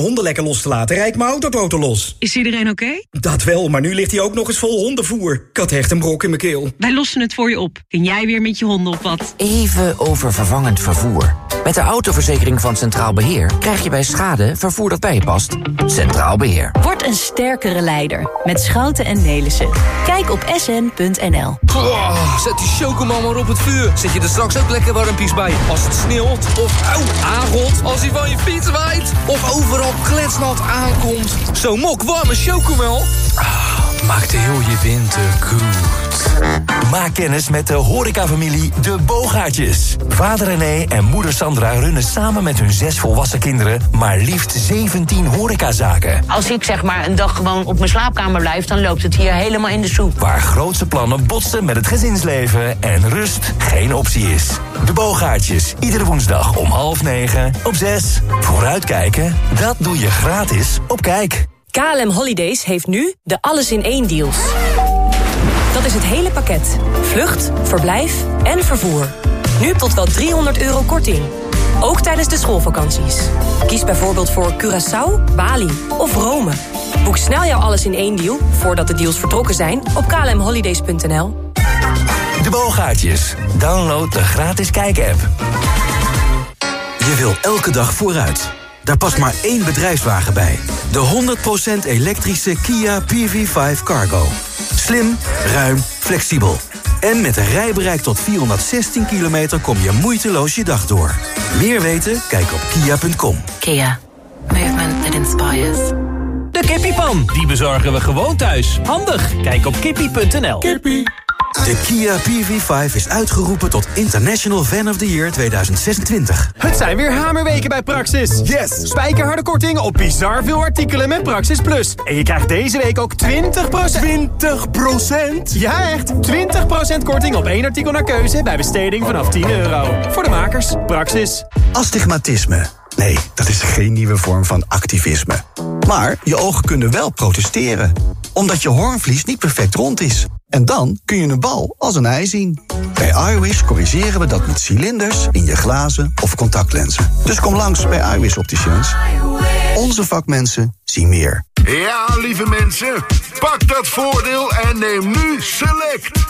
Honden lekker los te laten, rijd mijn autoboten los. Is iedereen oké? Dat wel, maar nu ligt hij ook nog eens vol hondenvoer. Ik had echt een brok in mijn keel. Wij lossen het voor je op. Kun jij weer met je honden op wat? Even over vervangend vervoer. Met de autoverzekering van Centraal Beheer krijg je bij schade vervoer dat bij je past. Centraal Beheer. Word een sterkere leider met Schouten en Nelissen. Kijk op sn.nl. zet die chocomel maar op het vuur. Zet je er straks ook lekker warmpies bij. Als het sneeuwt of auw, aangot. Als hij van je fiets waait. Of overal kletsnat aankomt. Zo'n mok warme chocomel. Ah, maakt heel je winter goed. Maak kennis met de horecafamilie De Boogaartjes. Vader René en moeder Sandra runnen samen met hun zes volwassen kinderen... maar liefst 17 horecazaken. Als ik zeg maar een dag gewoon op mijn slaapkamer blijf... dan loopt het hier helemaal in de soep. Waar grootse plannen botsen met het gezinsleven... en rust geen optie is. De Boogaartjes, iedere woensdag om half negen op zes. Vooruitkijken, dat doe je gratis op Kijk. KLM Holidays heeft nu de alles in één deals. Dat is het hele pakket. Vlucht, verblijf en vervoer. Nu tot wel 300 euro korting. Ook tijdens de schoolvakanties. Kies bijvoorbeeld voor Curaçao, Bali of Rome. Boek snel jouw alles in één deal, voordat de deals vertrokken zijn, op klmholidays.nl. De Boogaartjes. Download de gratis Kijk-app. Je wil elke dag vooruit. Daar past maar één bedrijfswagen bij. De 100% elektrische Kia PV5 Cargo. Slim, ruim, flexibel. En met een rijbereik tot 416 kilometer kom je moeiteloos je dag door. Meer weten? Kijk op kia.com. Kia. Movement that inspires. De kippiepan, die bezorgen we gewoon thuis. Handig, kijk op kippie.nl. Kippie. De Kia PV5 is uitgeroepen tot International Fan of the Year 2026. Het zijn weer hamerweken bij Praxis. Yes! Spijkerharde korting op bizar veel artikelen met Praxis Plus. En je krijgt deze week ook 20%... 20%? Ja, echt! 20% korting op één artikel naar keuze bij besteding vanaf 10 euro. Voor de makers, Praxis. Astigmatisme. Nee, dat is geen nieuwe vorm van activisme. Maar je ogen kunnen wel protesteren. Omdat je hoornvlies niet perfect rond is. En dan kun je een bal als een ei zien. Bij iWish corrigeren we dat met cilinders in je glazen of contactlenzen. Dus kom langs bij iWish Opticians. Onze vakmensen zien meer. Ja, lieve mensen, pak dat voordeel en neem nu Select.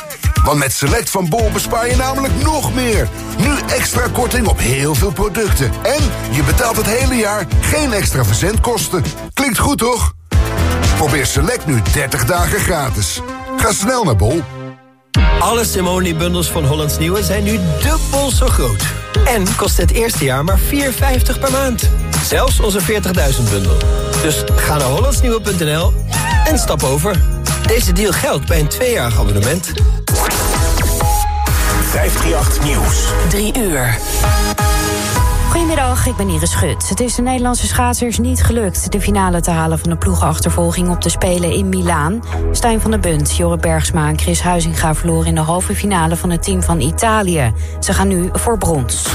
Want met Select van Bol bespaar je namelijk nog meer. Nu extra korting op heel veel producten. En je betaalt het hele jaar geen extra verzendkosten. Klinkt goed, toch? Probeer Select nu 30 dagen gratis. Ga snel naar Bol. Alle Simone-bundels van Hollands Nieuwe zijn nu dubbel zo groot. En kost het eerste jaar maar 4,50 per maand. Zelfs onze 40.000-bundel. Dus ga naar hollandsnieuwe.nl en stap over. Deze deal geldt bij een tweejarig abonnement. 538 Nieuws. 3 uur. Goedemiddag, ik ben Iris Schut. Het is de Nederlandse schaatsers niet gelukt de finale te halen van de ploegenachtervolging op de Spelen in Milaan. Stijn van der Bunt, Jorre Bergsma en Chris Huizinga verloren in de halve finale van het team van Italië. Ze gaan nu voor brons.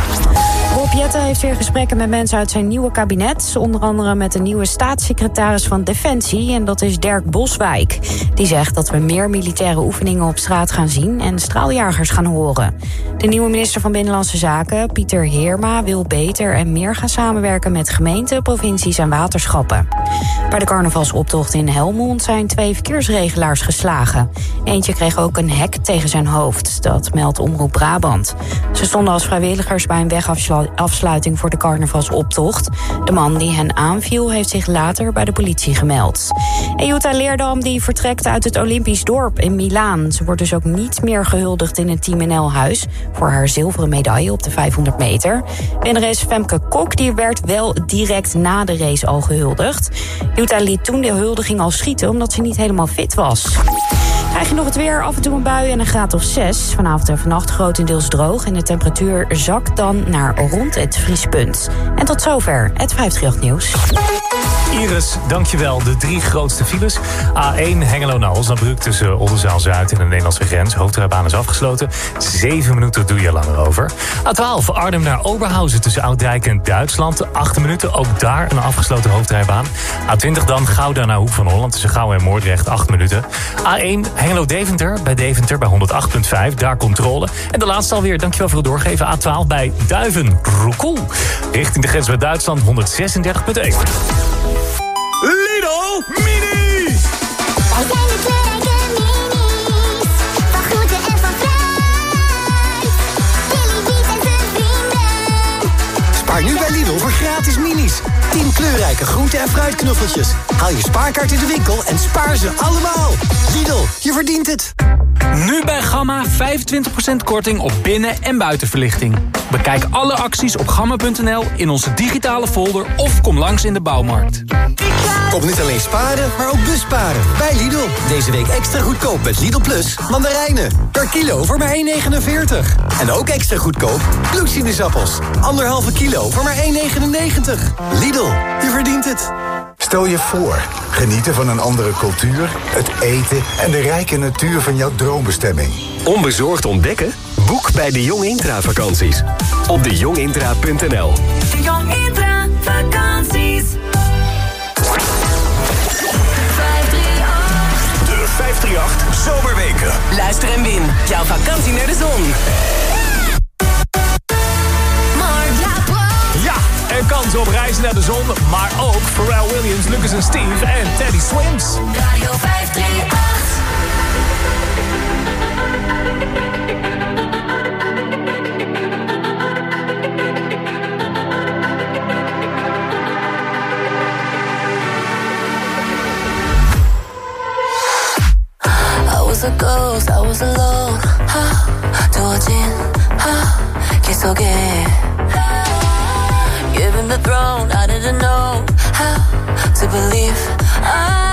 Jette heeft weer gesprekken met mensen uit zijn nieuwe kabinet. Onder andere met de nieuwe staatssecretaris van Defensie. En dat is Dirk Boswijk. Die zegt dat we meer militaire oefeningen op straat gaan zien... en straaljagers gaan horen. De nieuwe minister van Binnenlandse Zaken, Pieter Heerma... wil beter en meer gaan samenwerken met gemeenten, provincies en waterschappen. Bij de carnavalsoptocht in Helmond zijn twee verkeersregelaars geslagen. Eentje kreeg ook een hek tegen zijn hoofd. Dat meldt Omroep Brabant. Ze stonden als vrijwilligers bij een wegafsluiting voor de carnavalsoptocht. De man die hen aanviel heeft zich later bij de politie gemeld. En Jutta Leerdam die vertrekt uit het Olympisch dorp in Milaan. Ze wordt dus ook niet meer gehuldigd in het Team NL-huis... voor haar zilveren medaille op de 500 meter. Winnares Femke Kok die werd wel direct na de race al gehuldigd. Jutta liet toen de huldiging al schieten omdat ze niet helemaal fit was. Krijg je nog het weer, af en toe een bui en een graad of 6. Vanavond en vannacht grotendeels droog en de temperatuur zakt dan naar rond het vriespunt. En tot zover het 538 nieuws. Iris, dankjewel. De drie grootste files. A1 Hengelo naar Osnabrück tussen Oldenzaal-Zuid en de Nederlandse grens. Hoofdrijbaan is afgesloten. Zeven minuten doe je langer over. A12 Arnhem naar Oberhausen tussen Ouddijk en Duitsland. Acht minuten, ook daar een afgesloten hoofdrijbaan. A20 dan Gouda naar Hoek van Holland tussen Gouwen en Moordrecht. Acht minuten. A1 Hengelo-Deventer bij Deventer bij 108.5. Daar controle. En de laatste alweer, dankjewel voor het doorgeven. A12 bij Duiven. Roekoe. Richting de grens met Duitsland 136.1. Lidl Mini! Spaar nu bij Lidl voor gratis minis. 10 kleurrijke groente- en fruitknuffeltjes. Haal je spaarkaart in de winkel en spaar ze allemaal. Lidl, je verdient het. Nu bij Gamma 25% korting op binnen- en buitenverlichting. Bekijk alle acties op gamma.nl in onze digitale folder of kom langs in de bouwmarkt. Kom niet alleen sparen, maar ook busparen. Bij Lidl. Deze week extra goedkoop met Lidl Plus mandarijnen. Per kilo voor maar 1,49. En ook extra goedkoop bloedsinusappels. Anderhalve kilo voor maar 1,99. Lidl, je verdient het. Stel je voor, genieten van een andere cultuur, het eten en de rijke natuur van jouw droombestemming. Onbezorgd ontdekken? Boek bij de Jong Intra vakanties. Op dejongintra.nl De 538 Zomerweken. Luister en win. Jouw vakantie naar de zon. Ja, een kans op reizen naar de zon, maar ook Pharrell Williams, Lucas en Steve en Teddy Swims. Radio 538. was a ghost, I was alone. 하, 두어진 하, 길 속에. Given the throne, I didn't know how to believe. I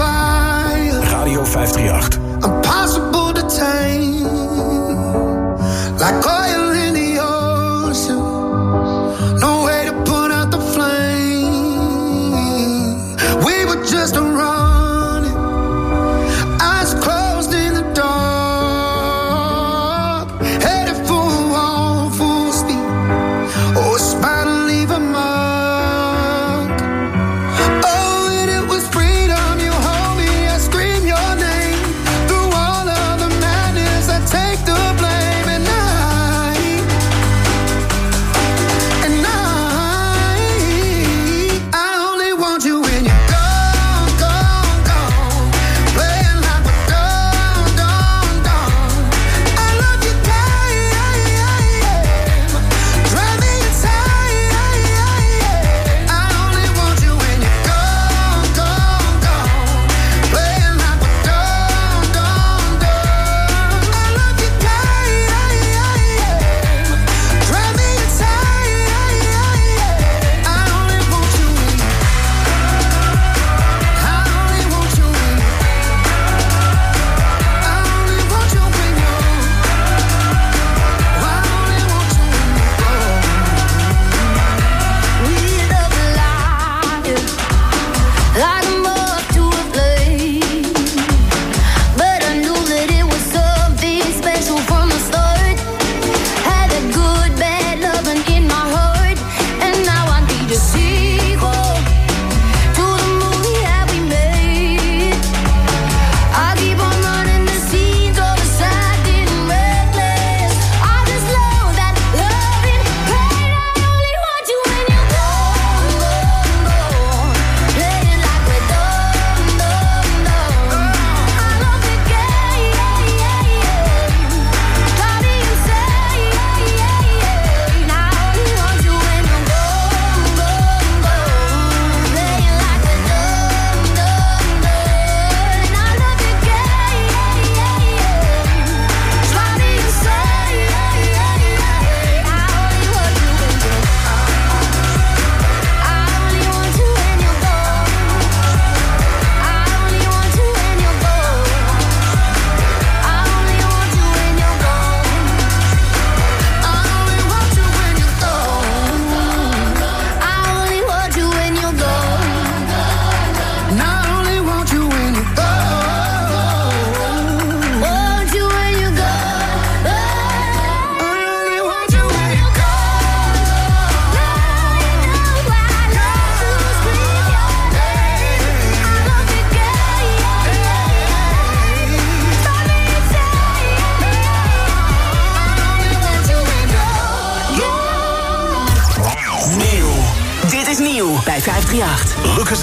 fire. Radio 538. Impossible to tame. Like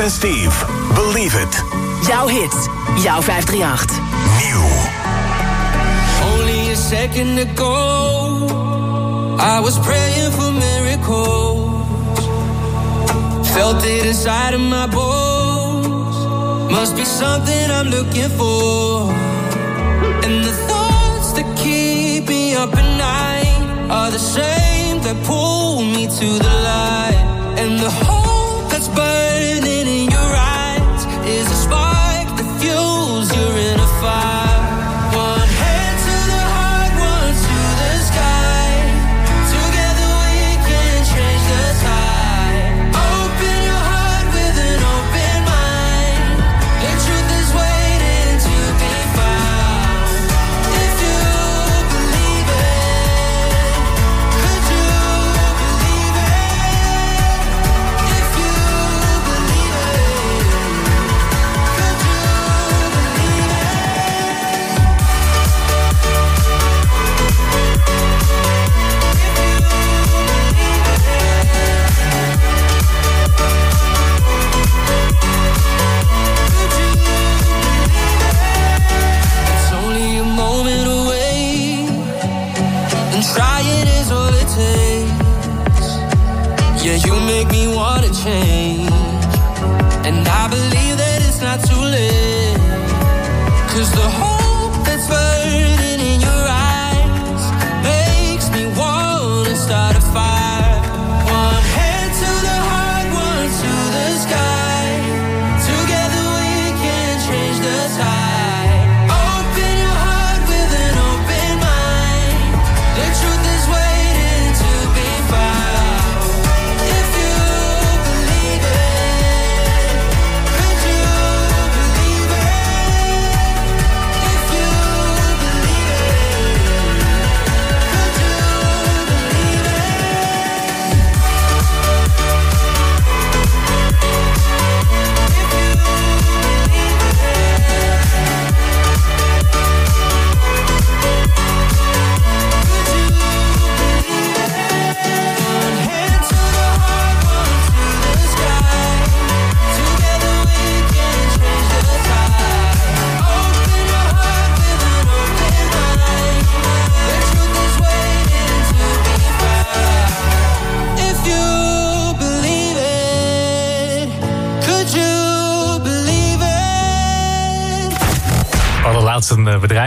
538.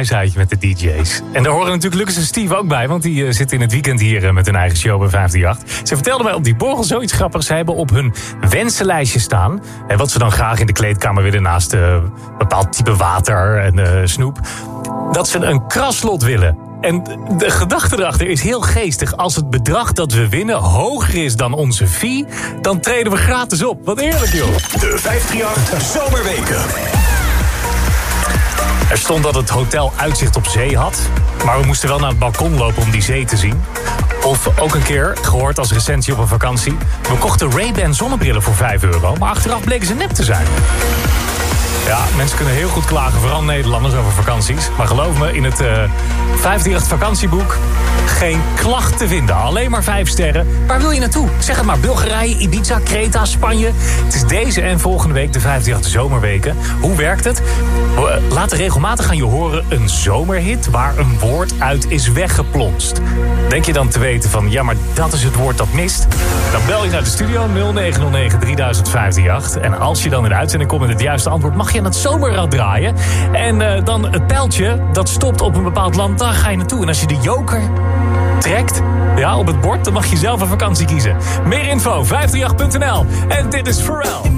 Eh, met de DJ's. En daar horen natuurlijk Lucas en Steve ook bij, want die eh, zitten in het weekend hier eh, met hun eigen show bij 538. Ze vertelden mij op die borrel zoiets grappigs. Ze hebben op hun wensenlijstje staan. En wat ze dan graag in de kleedkamer willen naast een bepaald type water en eh, snoep. Dat ze een kraslot willen. En de gedachte erachter is heel geestig. Als het bedrag dat we winnen hoger is dan onze fee... dan treden we gratis op. Wat eerlijk, joh. De 538 Zomerweken. Er stond dat het hotel uitzicht op zee had. Maar we moesten wel naar het balkon lopen om die zee te zien. Of ook een keer, gehoord als recensie op een vakantie... we kochten Ray-Ban zonnebrillen voor 5 euro... maar achteraf bleken ze nep te zijn. Ja, mensen kunnen heel goed klagen, vooral Nederlanders, over vakanties. Maar geloof me, in het uh, 538 vakantieboek geen klacht te vinden. Alleen maar vijf sterren. Waar wil je naartoe? Zeg het maar, Bulgarije, Ibiza, Kreta, Spanje. Het is deze en volgende week de 538 zomerweken. Hoe werkt het? We laten regelmatig aan je horen een zomerhit... waar een woord uit is weggeplonst. Denk je dan te weten van, ja, maar dat is het woord dat mist? Dan bel je naar de studio 0909 3058. En als je dan in de uitzending komt met het juiste antwoord... mag je aan het zomerrad draaien. En uh, dan het pijltje, dat stopt op een bepaald land, daar ga je naartoe. En als je de joker trekt ja, op het bord, dan mag je zelf een vakantie kiezen. Meer info, 538.nl. En dit is Pharrell.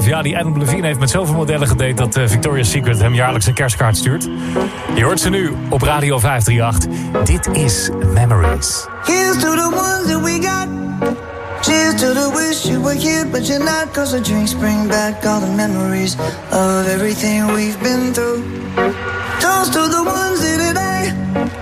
5. Ja, die Adam Levine heeft met zoveel modellen gedate... dat uh, Victoria's Secret hem jaarlijks een kerstkaart stuurt. Je hoort ze nu op Radio 538. Dit is Memories. Here's to the ones that we got. Cheers to the wish you were here, but you're not. Cause the drinks bring back all the memories of everything we've been through. Toast to the ones in today.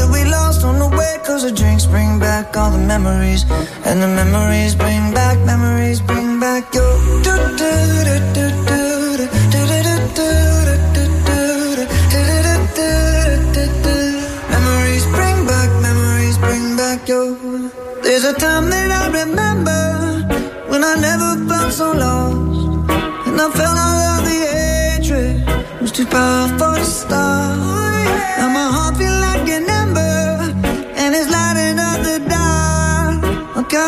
Cause the drinks bring back all the memories. And the memories bring back, memories bring back your. Do, do, do, do, do, do, Memories bring back, memories bring back your. There's a time that I remember when I never felt so lost. And I felt all of the hatred was too powerful to stop.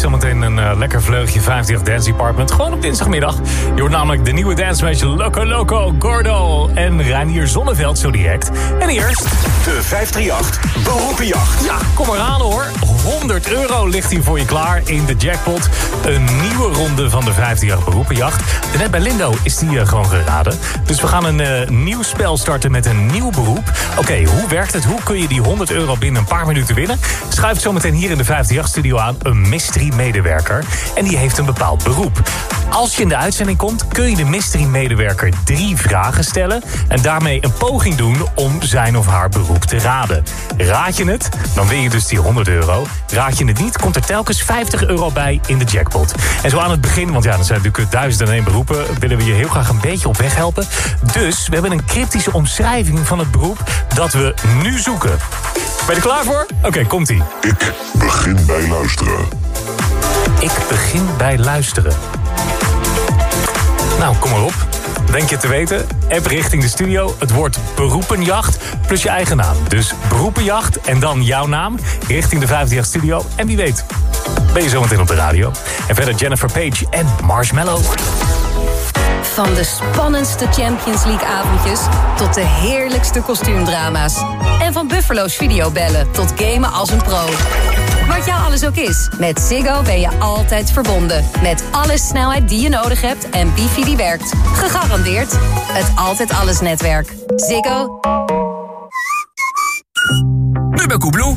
Zometeen een uh, lekker vleugje 50 Dance Department. Gewoon op dinsdagmiddag. Je hoort namelijk de nieuwe met Loco Loco, Gordo en Reinier Zonneveld zo direct. En eerst... De 538 Beroepenjacht. Ja, kom eraan hoor. 100 euro ligt hier voor je klaar in de jackpot. Een nieuwe ronde van de 538 Beroepenjacht. En net bij Lindo is die uh, gewoon geraden. Dus we gaan een uh, nieuw spel starten met een nieuw beroep. Oké, hoe werkt het? Hoe kun je die 100 euro binnen een paar minuten winnen? Schuift zometeen hier in de 538-studio aan een mystery-medewerker. En die heeft een bepaald beroep. Als je in de uitzending komt, kun je de mystery-medewerker drie vragen stellen... en daarmee een poging doen om zijn of haar beroep te raden. Raad je het, dan win je dus die 100 euro. Raad je het niet, komt er telkens 50 euro bij in de jackpot. En zo aan het begin, want ja, er zijn natuurlijk duizenden en één beroepen... willen we je heel graag een beetje op weg helpen. Dus we hebben een cryptische omschrijving van het beroep dat we nu zoeken. Ben je er klaar voor? Oké, okay, komt-ie. Ik begin bij luisteren. Ik begin bij luisteren. Nou, kom maar op. Denk je te weten? App richting de studio. Het woord beroepenjacht plus je eigen naam. Dus beroepenjacht en dan jouw naam richting de 50 studio. En wie weet, ben je zometeen op de radio. En verder Jennifer Page en Marshmallow. Van de spannendste Champions League avondjes tot de heerlijkste kostuumdrama's. En van Buffalo's videobellen tot gamen als een pro. Wat jou alles ook is, met Ziggo ben je altijd verbonden. Met alle snelheid die je nodig hebt en wifi die werkt. Gegarandeerd het Altijd Alles netwerk. Ziggo. Nu bij Koebloe.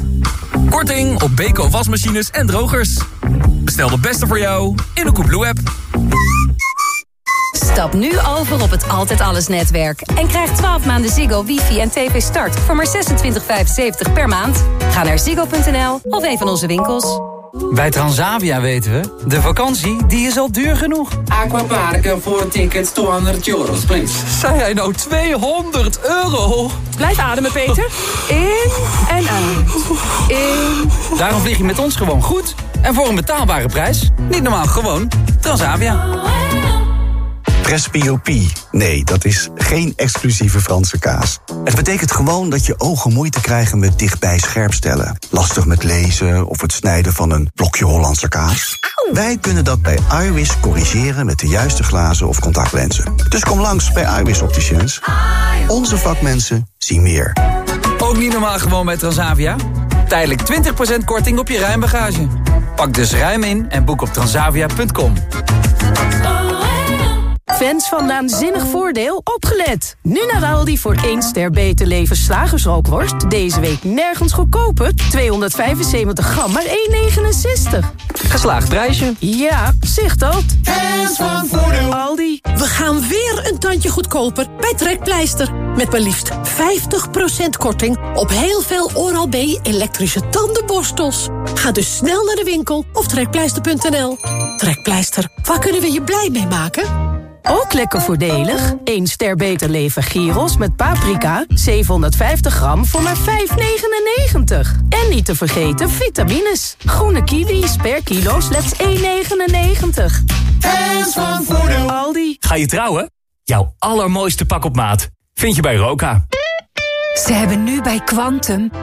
Korting op Beko wasmachines en drogers. Bestel de beste voor jou in de Koebloe-app. Stap nu over op het Altijd Alles netwerk. En krijg 12 maanden Ziggo, wifi en tv start voor maar 26,75 per maand. Ga naar ziggo.nl of een van onze winkels. Bij Transavia weten we, de vakantie die is al duur genoeg. Aquaparken voor tickets 200 euros, please. Zei hij nou 200 euro? Blijf ademen, Peter. In en uit. In. Daarom vlieg je met ons gewoon goed. En voor een betaalbare prijs. Niet normaal, gewoon Transavia. Presbyopie. Nee, dat is geen exclusieve Franse kaas. Het betekent gewoon dat je ogen moeite krijgen met dichtbij scherpstellen. Lastig met lezen of het snijden van een blokje Hollandse kaas. Wij kunnen dat bij iWis corrigeren met de juiste glazen of contactlenzen. Dus kom langs bij iWis Opticians. Onze vakmensen zien meer. Ook niet normaal gewoon bij Transavia? Tijdelijk 20% korting op je ruimbagage. Pak dus ruim in en boek op transavia.com. Fans van Naanzinnig Voordeel, opgelet! Nu naar Aldi voor 1 ster beter leven slagersrookworst. Deze week nergens goedkoper. 275 gram, maar 1,69. Geslaagd prijsje. Ja, zicht dat. Fans van Voordeel. Aldi. We gaan weer een tandje goedkoper bij Trekpleister. Met maar liefst 50% korting op heel veel Oral-B elektrische tandenborstels. Ga dus snel naar de winkel of trekpleister.nl. Trekpleister, waar kunnen we je blij mee maken? Ook lekker voordelig. 1 ster beter leven gyros met paprika. 750 gram voor maar 5,99. En niet te vergeten vitamines. Groene kiwis per kilo slechts 1,99. Fans van Voordeel. Aldi. Ga je trouwen? Jouw allermooiste pak op maat vind je bij Roka. Ze hebben nu bij Quantum 15%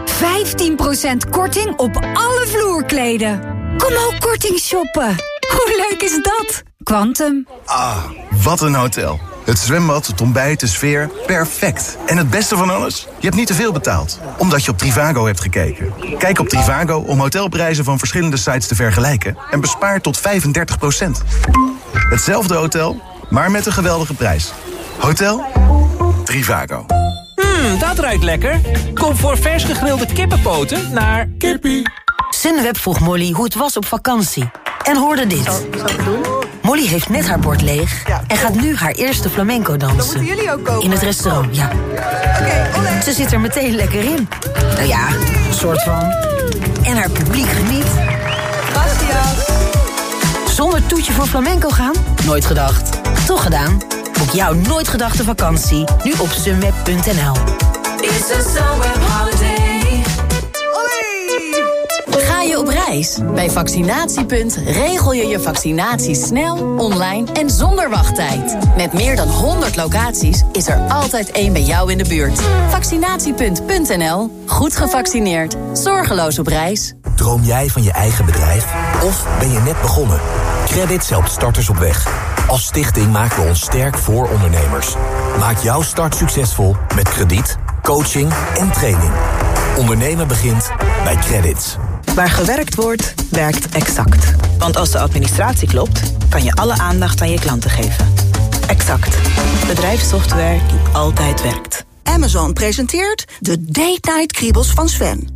korting op alle vloerkleden. Kom ook korting shoppen. Hoe leuk is dat? Quantum. Ah, wat een hotel. Het zwembad, het ontbijt, de sfeer, perfect. En het beste van alles? Je hebt niet te veel betaald, omdat je op Trivago hebt gekeken. Kijk op Trivago om hotelprijzen van verschillende sites te vergelijken... en bespaar tot 35% Hetzelfde hotel, maar met een geweldige prijs. Hotel Trivago. Mmm, dat ruikt lekker. Kom voor vers gegrilde kippenpoten naar... Kippie. Sunweb vroeg Molly hoe het was op vakantie. En hoorde dit. Molly heeft net haar bord leeg en gaat nu haar eerste flamenco dansen. Dan moeten jullie ook komen. In het restaurant, ja. Ze zit er meteen lekker in. Nou ja, een soort van. En haar publiek geniet. Zonder toetje voor flamenco gaan? Nooit gedacht. Toch gedaan? Boek jouw nooit gedachte vakantie nu op sunweb.nl. It's a je op reis? Bij Vaccinatiepunt regel je je vaccinatie snel, online en zonder wachttijd. Met meer dan 100 locaties is er altijd één bij jou in de buurt. Vaccinatiepunt.nl. Goed gevaccineerd. Zorgeloos op reis. Droom jij van je eigen bedrijf? Of ben je net begonnen? Credit helpt starters op weg. Als stichting maken we ons sterk voor ondernemers. Maak jouw start succesvol met krediet, coaching en training. Ondernemen begint bij Credits. Waar gewerkt wordt, werkt Exact. Want als de administratie klopt, kan je alle aandacht aan je klanten geven. Exact. Bedrijfssoftware die altijd werkt. Amazon presenteert de Date Night Kriebels van Sven.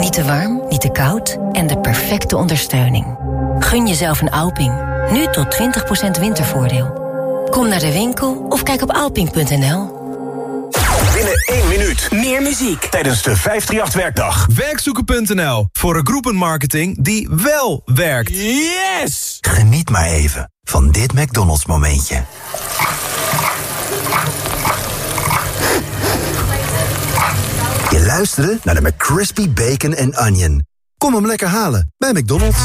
Niet te warm, niet te koud en de perfecte ondersteuning. Gun jezelf een Alping. Nu tot 20% wintervoordeel. Kom naar de winkel of kijk op alping.nl. Binnen één minuut. Meer muziek. Tijdens de 538-werkdag. Werkzoeken.nl. Voor een groepenmarketing die wel werkt. Yes! Geniet maar even van dit McDonald's momentje. Je luisterde naar de McCrispy Bacon and Onion. Kom hem lekker halen bij McDonald's.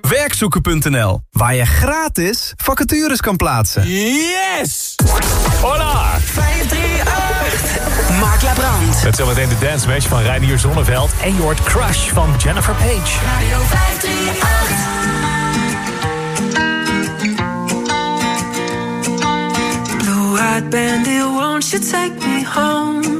Werkzoeken.nl. Waar je gratis vacatures kan plaatsen. Yes! Hola! 538. Mark Labrand. Met zometeen de dance match van Reinier Zonneveld. En je hoort Crush van Jennifer Page. Radio 538. Blue-eyed bandit, won't you take me home?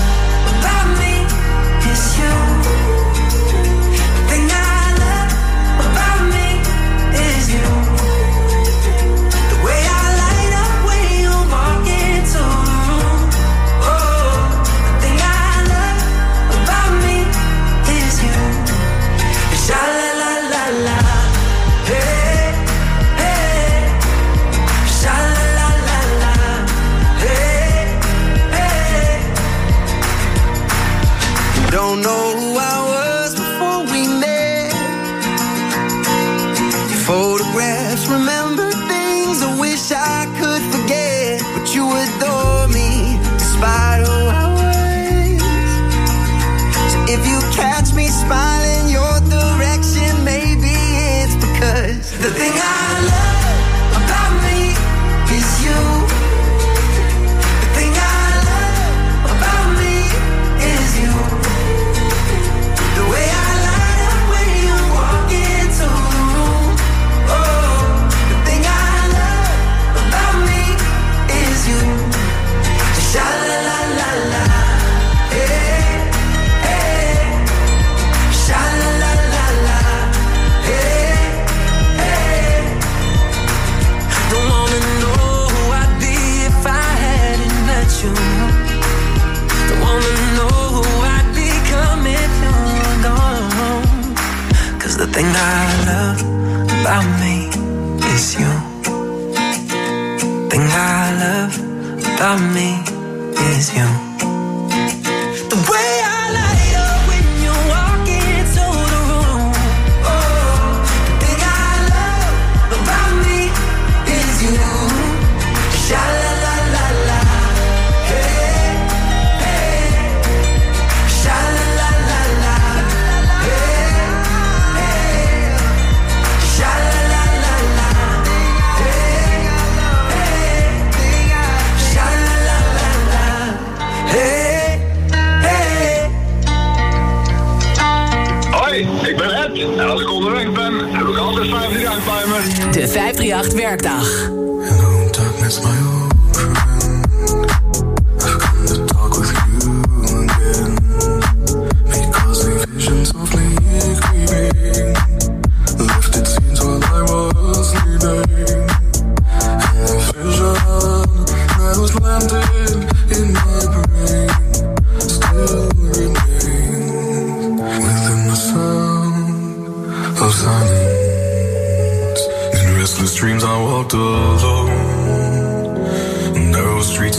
don't know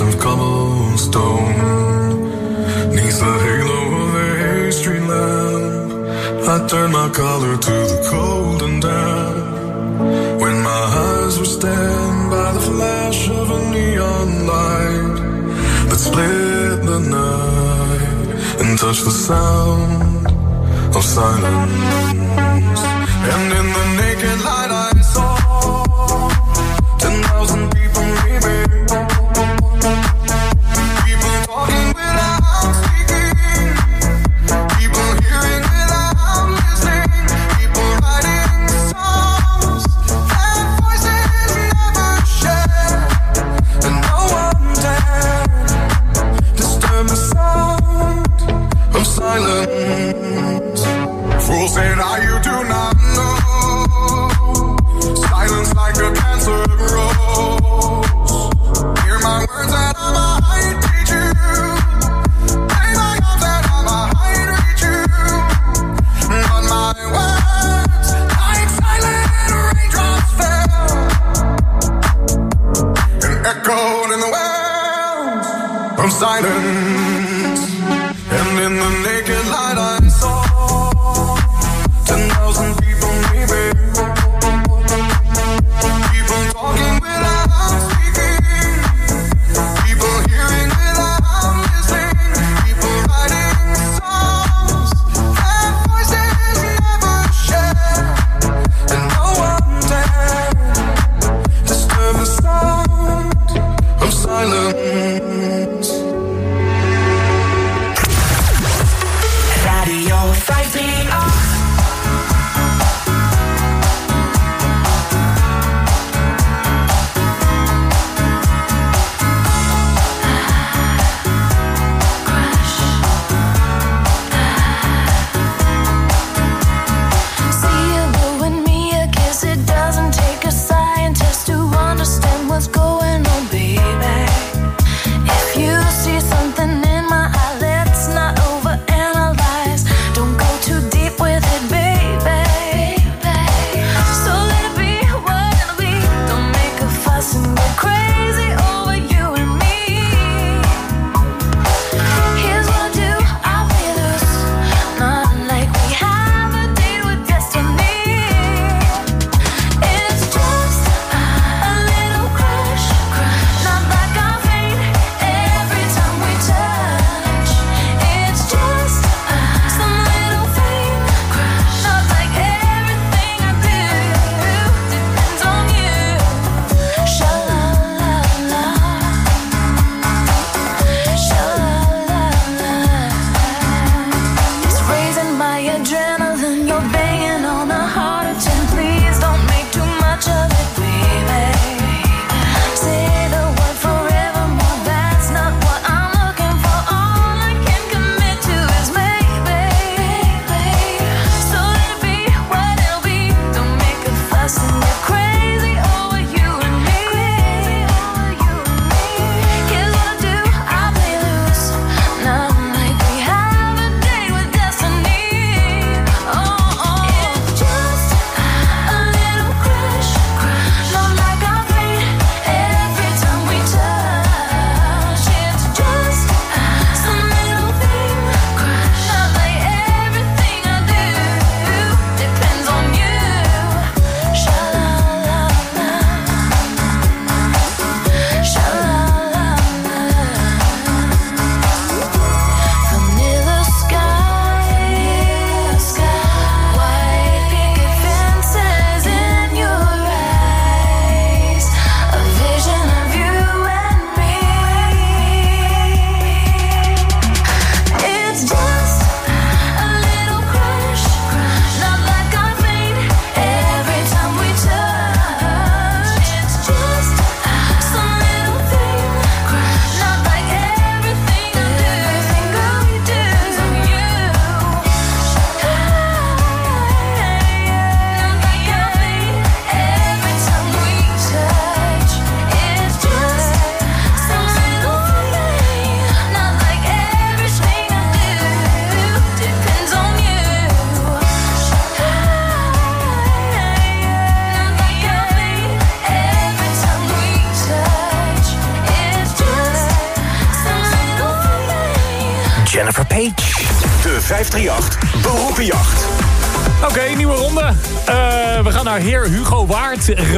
of cobblestone. Neath the halo of a street lamp, I turned my collar to the cold and damp. When my eyes were stand by the flash of a neon light that split the night and touched the sound of silence. And in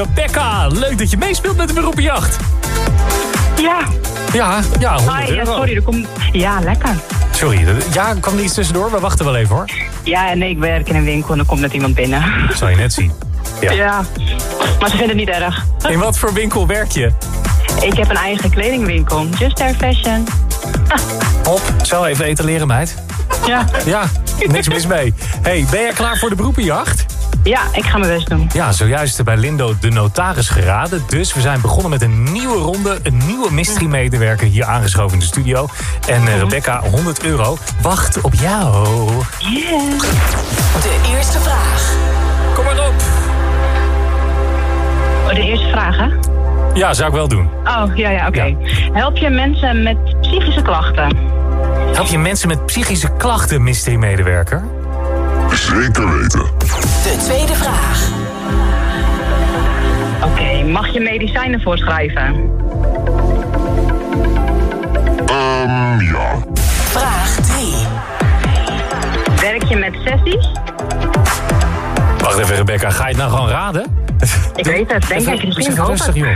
Rebecca, leuk dat je meespeelt met de beroepenjacht. Ja. Ja, ja, 100 Ah, ja, sorry, er komt... Ja, lekker. Sorry, ja, kwam er iets tussendoor? We wachten wel even hoor. Ja, nee, ik werk in een winkel en er komt net iemand binnen. Dat zal je net zien. Ja. Ja. Maar ze vinden het niet erg. In wat voor winkel werk je? Ik heb een eigen kledingwinkel. Just Air Fashion. Hop, zo even etaleren meid. Ja. Ja, niks mis mee. hey, ben jij klaar voor de beroepenjacht? Ja, ik ga mijn best doen. Ja, zojuist bij Lindo de notaris geraden. Dus we zijn begonnen met een nieuwe ronde. Een nieuwe mystery-medewerker hier aangeschoven in de studio. En eh, Rebecca, 100 euro. Wacht op jou. Yeah. De eerste vraag. Kom maar op. Oh, de eerste vraag, hè? Ja, zou ik wel doen. Oh, ja, ja, oké. Help je mensen met psychische klachten? Help je mensen met psychische klachten, mystery-medewerker? Zeker weten. De tweede vraag. Oké, mag je medicijnen voorschrijven? Ehm, ja. Vraag 3. Werk je met sessies? Wacht even, Rebecca. Ga je het nou gewoon raden? Ik weet het, denk Even- ik. Dus even rustig, joh.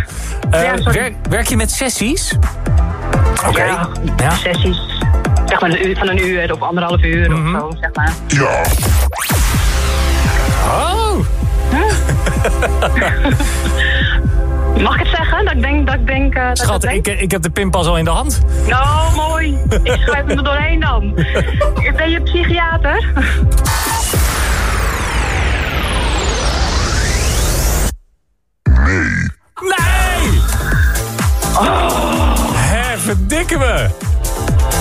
Eh, Ja, sorry. werk, werk je met sessies? Oké. Ja, sessies. Zeg maar een uur, van een uur of anderhalf uur Mhm. of zo, zeg maar. Ja. Oh! Mag ik het zeggen? Dat ik denk dat ik denk... eh, dat Schat, ik het ik, ik heb de pinpas al in de hand. denk? Nou, mooi. Ik schrijf hem er doorheen dan. Ben je psychiater? Nee! Oh. Hè, verdikken me!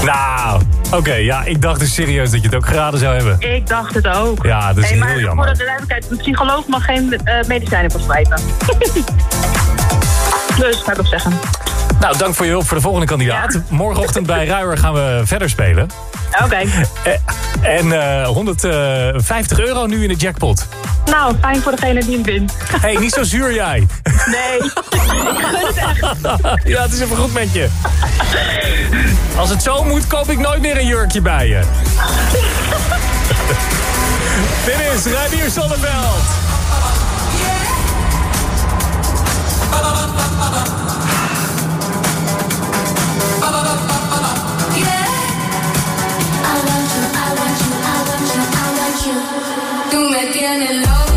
Nou, oké, ja, ik dacht dus serieus dat je het ook geraden zou hebben. Ik dacht het ook. Ja, dat is Hey, maar heel jammer. voor de duidelijkheid, een psycholoog mag geen eh, medicijnen voorschrijven. dus, ga ik ook zeggen. Nou, dank voor je hulp voor de volgende kandidaat. Morgenochtend bij Ruijer gaan we verder spelen. Oké. Eh, En eh, 150 euro nu in de jackpot. Nou, fijn voor degene die hem wint. Hé, hey, niet zo zuur jij. Nee, ik gun het echt. ja, het is even goed met je. Als het zo moet, koop ik nooit meer een jurkje bij je. Dit is Rijbier Zonneveld. Tú me tienes loco,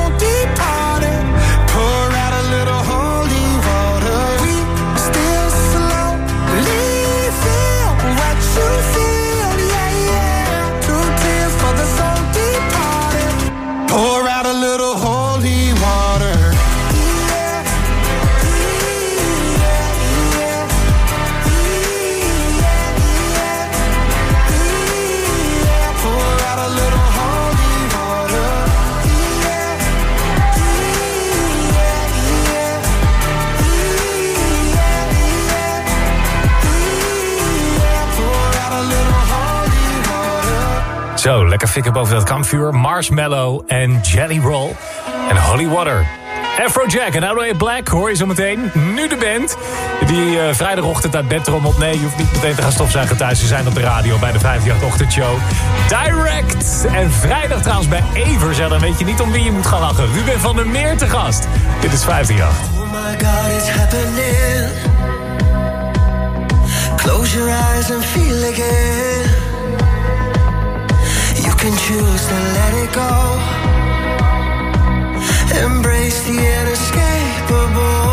Zo, lekker fikken boven dat kampvuur. Marshmallow en Jelly Roll. En Holy Water. Afrojack en Outway Black hoor je zo meteen. Nu de band die eh, vrijdagochtend uit bed trommelt. Nee, je hoeft niet meteen te gaan stofzuigen thuis. Ze zijn op de radio bij de 58 ochtendshow. Direct. En vrijdag trouwens bij Evers. Dan weet je niet om wie je moet gaan lachen. Ruben van der Meer te gast. Dit is 538. Oh my god, it's happening. Close your eyes and feel again. Can choose to let it go. Embrace the inescapable.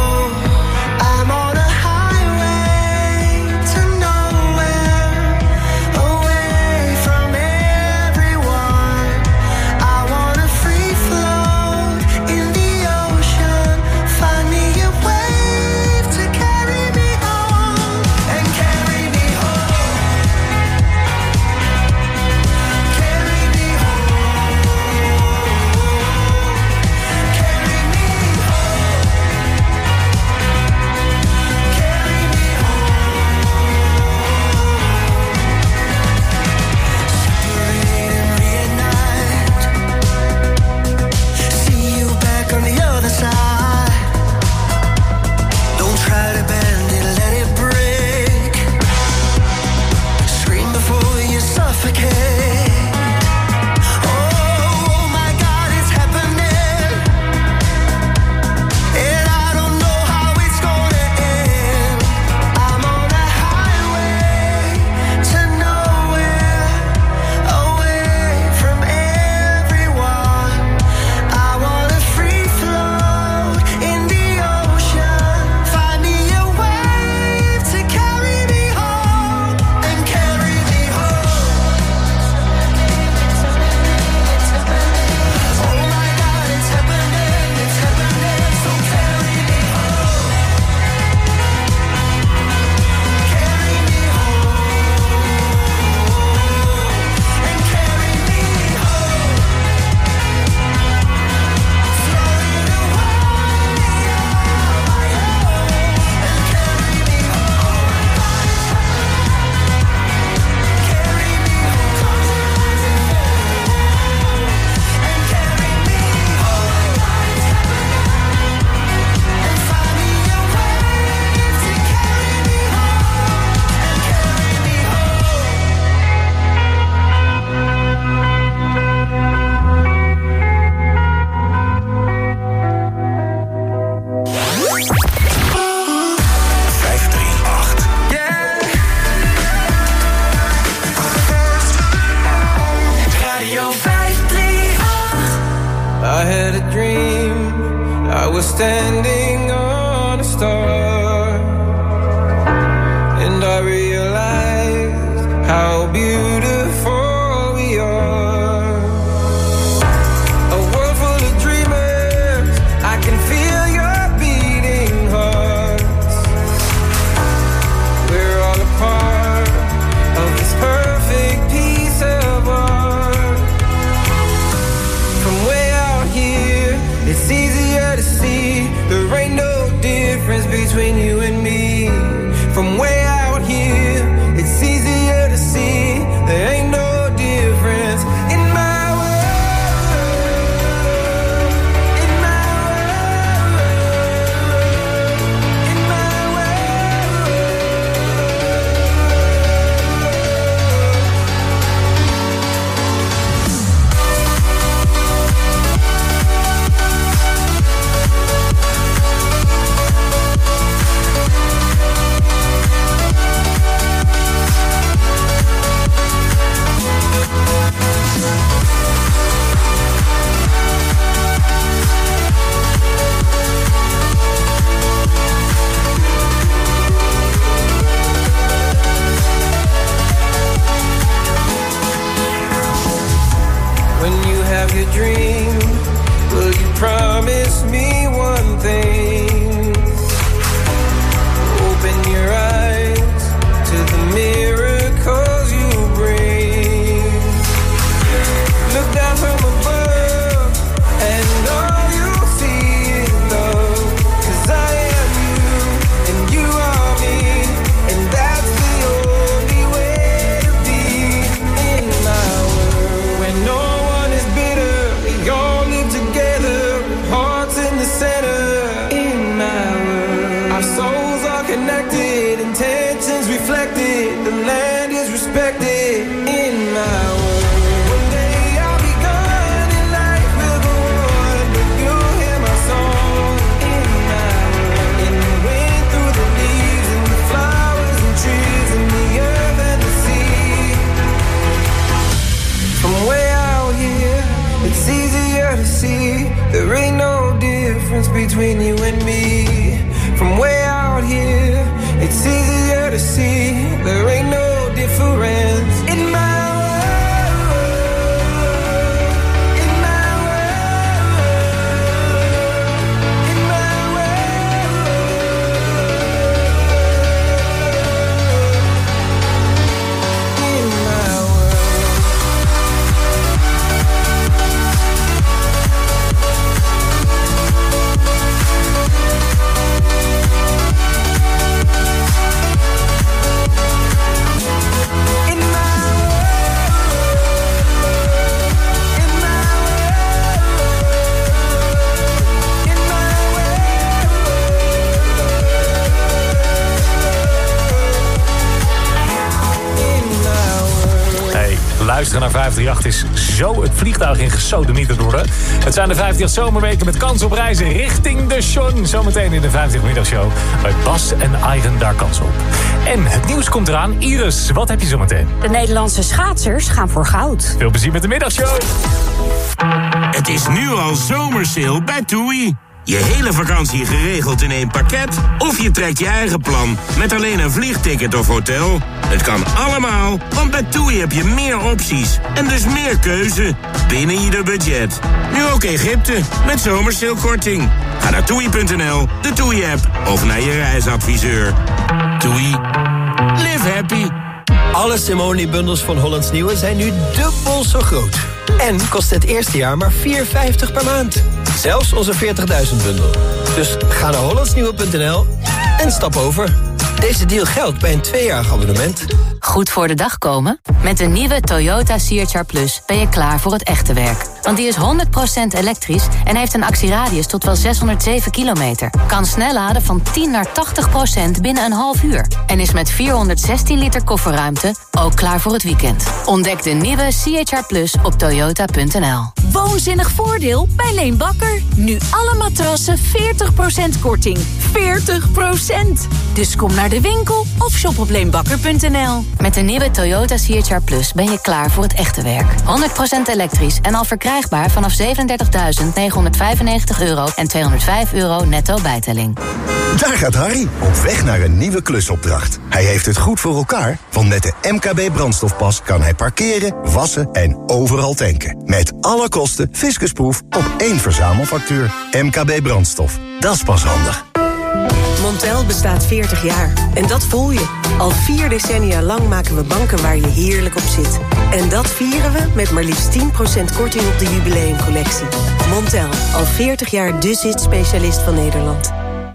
Vliegtuig in gesodemieterd worden. Het zijn de 50 zomerweken met kans op reizen richting de Sean. Zometeen in de 50 middagshow bij Bas en Ivan daar kans op. En het nieuws komt eraan. Iris, wat heb je zometeen? De Nederlandse schaatsers gaan voor goud. Veel plezier met de middagshow. Het is nu al zomersale bij TUI. Je hele vakantie geregeld in één pakket? Of je trekt je eigen plan met alleen een vliegticket of hotel? Het kan allemaal, want bij TUI heb je meer opties en dus meer keuze binnen je budget. Nu ook Egypte met zomersailkorting. Ga naar toei.nl, de TUI-app of naar je reisadviseur. TUI. Live happy. Alle Simone-bundels van Hollands Nieuwe zijn nu dubbel zo groot. En kost het eerste jaar maar 4,50 per maand. Zelfs onze 40.000 bundel. Dus ga naar hollandsnieuwe.nl en stap over. Deze deal geldt bij een tweejarig abonnement. Goed voor de dag komen? Met de nieuwe Toyota CHR Plus ben je klaar voor het echte werk. Want die is 100% elektrisch en heeft een actieradius tot wel 607 kilometer. Kan snel laden van 10 naar 80% binnen een half uur. En is met 416 liter kofferruimte ook klaar voor het weekend. Ontdek de nieuwe CHR Plus op toyota.nl. Woonzinnig voordeel bij Leen Bakker. Nu alle matrassen 40% korting. 40%! Dus kom naar de winkel of shop op leenbakker.nl. Met de nieuwe Toyota CHR Plus ben je klaar voor het echte werk. 100% elektrisch en al verkrijgbaar vanaf 37.995 euro en 205 euro netto bijtelling. Daar gaat Harry, op weg naar een nieuwe klusopdracht. Hij heeft het goed voor elkaar, want met de MKB brandstofpas kan hij parkeren, wassen en overal tanken. Met alle kosten fiscusproef op één verzamelfactuur. MKB brandstof, dat is pas handig. Montel bestaat 40 jaar. En dat voel je. Al vier decennia lang maken we banken waar je heerlijk op zit. En dat vieren we met maar liefst 10% korting op de jubileumcollectie. Montel, al 40 jaar de zit-specialist van Nederland.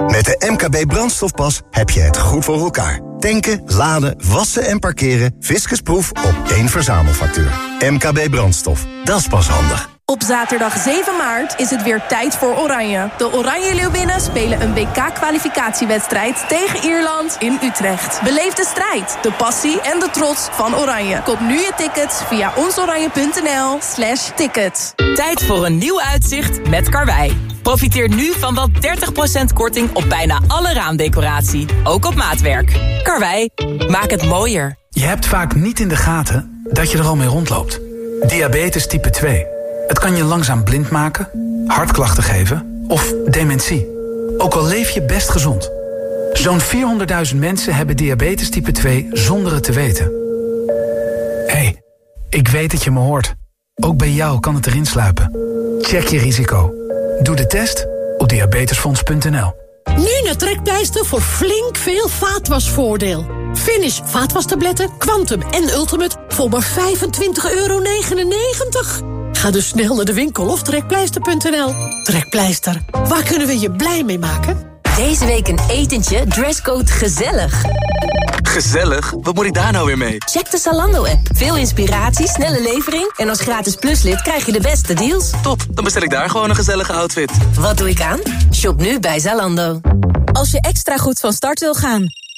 Met de MKB brandstofpas heb je het goed voor elkaar. Tanken, laden, wassen en parkeren. Fiscusproef op één verzamelfactuur. MKB brandstof, dat is pas handig. Op zaterdag 7 maart is het weer tijd voor Oranje. De Oranje Leeuwinnen spelen een WK-kwalificatiewedstrijd tegen Ierland in Utrecht. Beleef de strijd, de passie en de trots van Oranje. Koop nu je tickets via onsoranje.nl slash tickets. Tijd voor een nieuw uitzicht met Karwei. Profiteer nu van wel 30% korting op bijna alle raamdecoratie. Ook op maatwerk. Karwei, maak het mooier. Je hebt vaak niet in de gaten dat je er al mee rondloopt. Diabetes type 2. Het kan je langzaam blind maken, hartklachten geven of dementie. Ook al leef je best gezond. Zo'n 400.000 mensen hebben diabetes type 2 zonder het te weten. Hé, hey, ik weet dat je me hoort. Ook bij jou kan het erin sluipen. Check je risico. Doe de test op diabetesfonds.nl. Nu naar Trekpleister voor flink veel vaatwasvoordeel. Finish vaatwastabletten, Quantum en Ultimate voor maar 25,99 euro. Ga dus snel naar de winkel of trekpleister.nl. Trekpleister, waar kunnen we je blij mee maken? Deze week een etentje, dresscode gezellig. Gezellig? Wat moet ik daar nou weer mee? Check de Zalando-app. Veel inspiratie, snelle levering... en als gratis pluslid krijg je de beste deals. Top, dan bestel ik daar gewoon een gezellige outfit. Wat doe ik aan? Shop nu bij Zalando. Als je extra goed van start wil gaan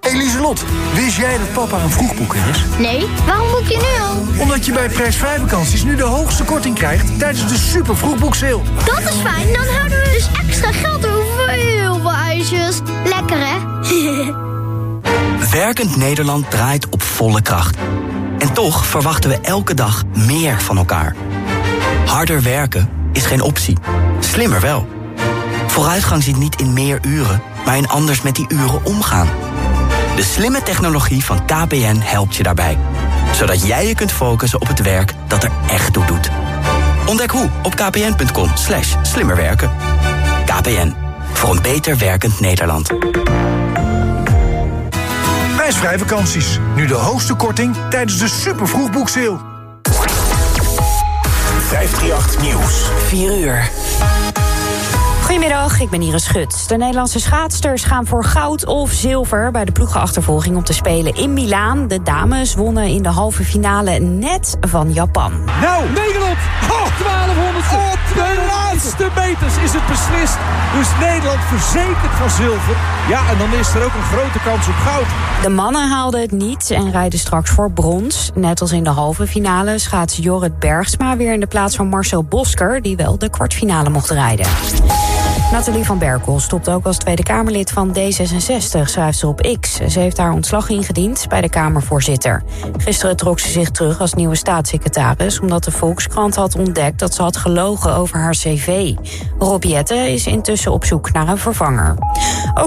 Eliselot, wist jij dat papa een vroegboeker is? Nee, waarom boek je nu al? Omdat je bij prijsvrij vakanties nu de hoogste korting krijgt tijdens de super vroegboekseil. Dat is fijn, dan houden we dus extra geld over voor heel veel ijsjes. Lekker hè? Werkend Nederland draait op volle kracht. En toch verwachten we elke dag meer van elkaar. Harder werken is geen optie. Slimmer wel. Vooruitgang zit niet in meer uren, maar in anders met die uren omgaan. De slimme technologie van KPN helpt je daarbij. Zodat jij je kunt focussen op het werk dat er echt toe doet. Ontdek hoe op kpn.com slash slimmerwerken. KPN, voor een beter werkend Nederland. Prijsvrij vakanties. Nu de hoogste korting tijdens de super vroegboekseil. 538 Nieuws. 4 uur. Goedemiddag, ik ben Iris Schut. De Nederlandse schaatsters gaan voor goud of zilver... bij de ploegenachtervolging om te spelen in Milaan. De dames wonnen in de halve finale net van Japan. Nou, Nederland! Oh, 1200 Op de laatste meters is het beslist. Dus Nederland verzekerd van zilver. Ja, en dan is er ook een grote kans op goud. De mannen haalden het niet en rijden straks voor brons. Net als in de halve finale schaatsen Jorrit Bergsma... weer in de plaats van Marcel Bosker... die wel de kwartfinale mocht rijden. Nathalie van Berkel stopt ook als Tweede Kamerlid van D66, schrijft ze op X. Ze heeft haar ontslag ingediend bij de Kamervoorzitter. Gisteren trok ze zich terug als nieuwe staatssecretaris... omdat de Volkskrant had ontdekt dat ze had gelogen over haar cv. Rob Jette is intussen op zoek naar een vervanger.